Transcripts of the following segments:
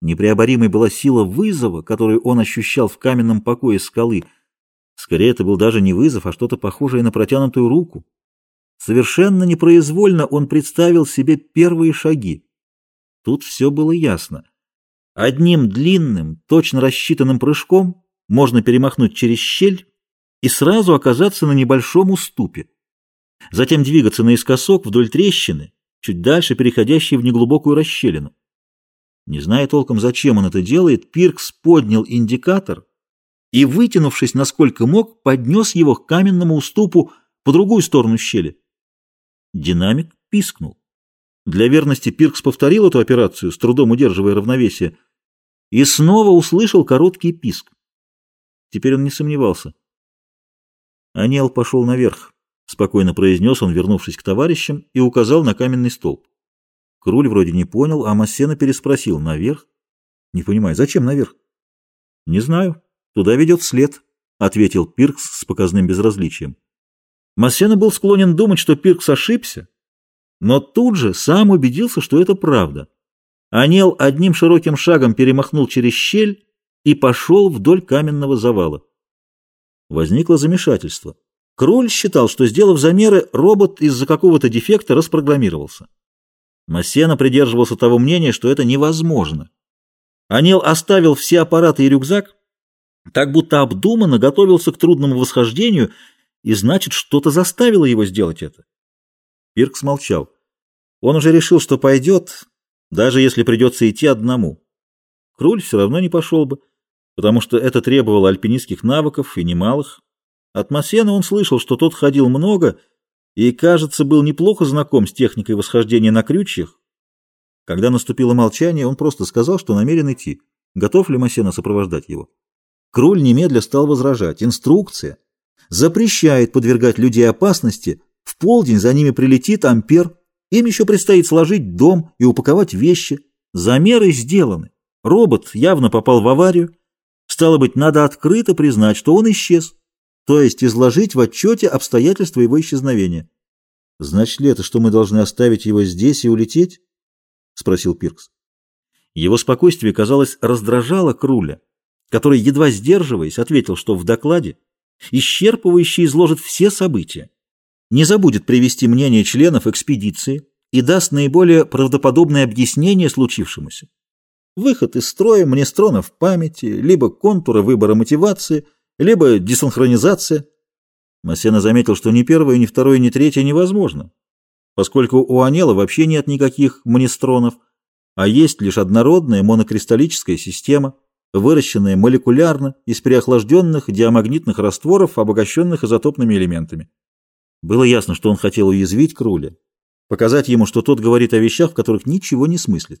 Непреоборимой была сила вызова, которую он ощущал в каменном покое скалы. Скорее, это был даже не вызов, а что-то похожее на протянутую руку. Совершенно непроизвольно он представил себе первые шаги. Тут все было ясно. Одним длинным, точно рассчитанным прыжком можно перемахнуть через щель и сразу оказаться на небольшом уступе. Затем двигаться наискосок вдоль трещины, чуть дальше переходящей в неглубокую расщелину. Не зная толком, зачем он это делает, Пиркс поднял индикатор и, вытянувшись насколько мог, поднес его к каменному уступу по другую сторону щели. Динамик пискнул. Для верности Пиркс повторил эту операцию, с трудом удерживая равновесие, и снова услышал короткий писк. Теперь он не сомневался. Анел пошел наверх, спокойно произнес он, вернувшись к товарищам, и указал на каменный столб. Круль вроде не понял, а Массена переспросил. «Наверх?» «Не понимаю, зачем наверх?» «Не знаю. Туда ведет след», — ответил Пиркс с показным безразличием. Массена был склонен думать, что Пиркс ошибся, но тут же сам убедился, что это правда. Анел одним широким шагом перемахнул через щель и пошел вдоль каменного завала. Возникло замешательство. Кроль считал, что, сделав замеры, робот из-за какого-то дефекта распрограммировался. Массена придерживался того мнения, что это невозможно. Анел оставил все аппараты и рюкзак, так будто обдуманно готовился к трудному восхождению, и значит, что-то заставило его сделать это. Пиркс молчал. Он уже решил, что пойдет, даже если придется идти одному. Круль все равно не пошел бы, потому что это требовало альпинистских навыков и немалых. От Массена он слышал, что тот ходил много и, кажется, был неплохо знаком с техникой восхождения на крючьях. Когда наступило молчание, он просто сказал, что намерен идти. Готов ли Массена сопровождать его? Круль немедля стал возражать. Инструкция запрещает подвергать людей опасности. В полдень за ними прилетит ампер. Им еще предстоит сложить дом и упаковать вещи. Замеры сделаны. Робот явно попал в аварию. Стало быть, надо открыто признать, что он исчез то есть изложить в отчете обстоятельства его исчезновения. «Значит ли это, что мы должны оставить его здесь и улететь?» — спросил Пиркс. Его спокойствие, казалось, раздражало Круля, который, едва сдерживаясь, ответил, что в докладе исчерпывающе изложит все события, не забудет привести мнение членов экспедиции и даст наиболее правдоподобное объяснение случившемуся. Выход из строя мнестронов памяти, либо контура выбора мотивации — либо десинхронизация. Массена заметил, что ни первое, ни второе, ни третье невозможно, поскольку у Анела вообще нет никаких монестронов, а есть лишь однородная монокристаллическая система, выращенная молекулярно из переохлажденных диамагнитных растворов, обогащенных изотопными элементами. Было ясно, что он хотел уязвить Круля, показать ему, что тот говорит о вещах, в которых ничего не смыслит.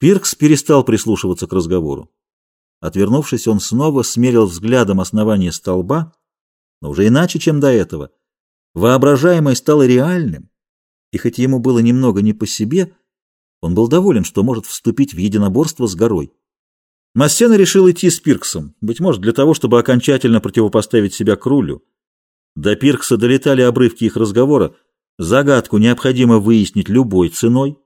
Пиркс перестал прислушиваться к разговору. Отвернувшись, он снова смерил взглядом основание столба, но уже иначе, чем до этого. Воображаемое стало реальным, и хоть ему было немного не по себе, он был доволен, что может вступить в единоборство с горой. Массена решил идти с Пирксом, быть может, для того, чтобы окончательно противопоставить себя Крулю. До Пиркса долетали обрывки их разговора. Загадку необходимо выяснить любой ценой.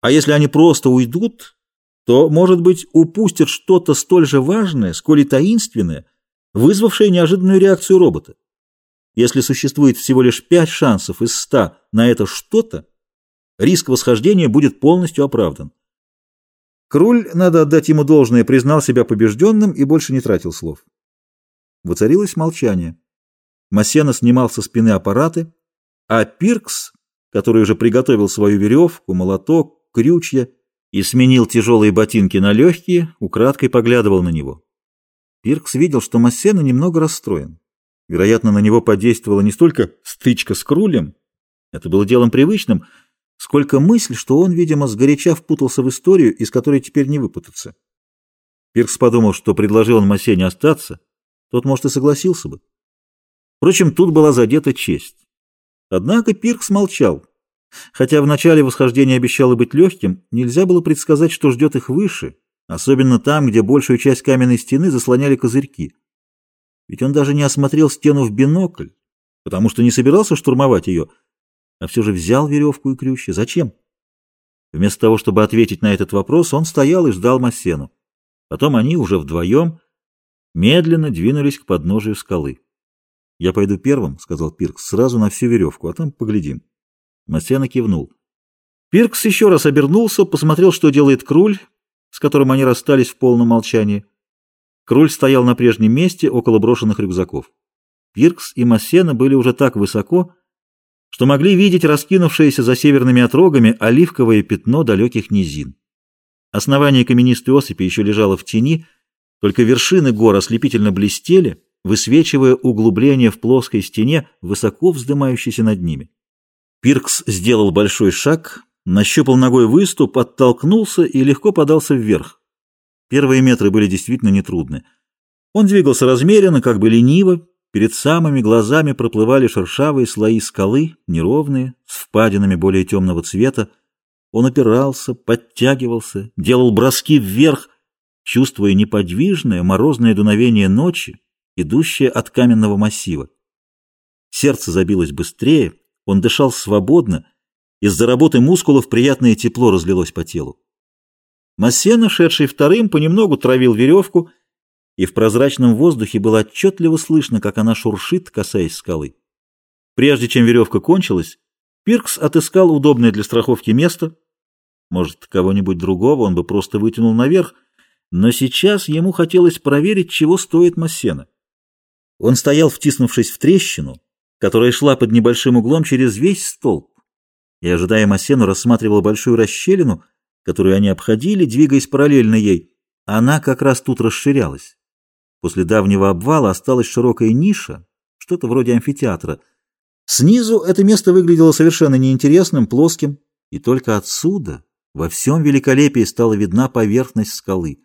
А если они просто уйдут, то, может быть, упустят что-то столь же важное, сколь и таинственное, вызвавшее неожиданную реакцию робота. Если существует всего лишь пять шансов из ста на это что-то, риск восхождения будет полностью оправдан. Круль, надо отдать ему должное, признал себя побежденным и больше не тратил слов. Воцарилось молчание. Массена снимал со спины аппараты, а Пиркс, который уже приготовил свою веревку, молоток, крючья, и сменил тяжелые ботинки на легкие, украдкой поглядывал на него. Пиркс видел, что Массена немного расстроен. Вероятно, на него подействовала не столько стычка с Крулем, это было делом привычным, сколько мысль, что он, видимо, сгоряча впутался в историю, из которой теперь не выпутаться. Пиркс подумал, что предложил он Массене остаться, тот, может, и согласился бы. Впрочем, тут была задета честь. Однако Пиркс молчал, Хотя в начале восхождение обещало быть легким, нельзя было предсказать, что ждет их выше, особенно там, где большую часть каменной стены заслоняли козырьки. Ведь он даже не осмотрел стену в бинокль, потому что не собирался штурмовать ее, а все же взял веревку и крючья. Зачем? Вместо того, чтобы ответить на этот вопрос, он стоял и ждал Массену. Потом они уже вдвоем медленно двинулись к подножию скалы. «Я пойду первым», — сказал Пиркс, — «сразу на всю веревку, а там поглядим». Массена кивнул. Пиркс еще раз обернулся, посмотрел, что делает Круль, с которым они расстались в полном молчании. Круль стоял на прежнем месте около брошенных рюкзаков. Пиркс и Массена были уже так высоко, что могли видеть раскинувшееся за северными отрогами оливковое пятно далеких низин. Основание каменистой осыпи еще лежало в тени, только вершины гор ослепительно блестели, высвечивая углубление в плоской стене, высоко вздымающейся над ними. Пиркс сделал большой шаг, нащупал ногой выступ, оттолкнулся и легко подался вверх. Первые метры были действительно нетрудны. Он двигался размеренно, как бы лениво, Перед самыми глазами проплывали шершавые слои скалы, неровные, с впадинами более темного цвета. Он опирался, подтягивался, делал броски вверх, чувствуя неподвижное морозное дуновение ночи, идущее от каменного массива. Сердце забилось быстрее, он дышал свободно, из-за работы мускулов приятное тепло разлилось по телу. Массена, шедший вторым, понемногу травил веревку — и в прозрачном воздухе было отчетливо слышно, как она шуршит, касаясь скалы. Прежде чем веревка кончилась, Пиркс отыскал удобное для страховки место. Может, кого-нибудь другого он бы просто вытянул наверх, но сейчас ему хотелось проверить, чего стоит Массена. Он стоял, втиснувшись в трещину, которая шла под небольшим углом через весь столб, и, ожидая Массену, рассматривал большую расщелину, которую они обходили, двигаясь параллельно ей. Она как раз тут расширялась. После давнего обвала осталась широкая ниша, что-то вроде амфитеатра. Снизу это место выглядело совершенно неинтересным, плоским, и только отсюда во всем великолепии стала видна поверхность скалы.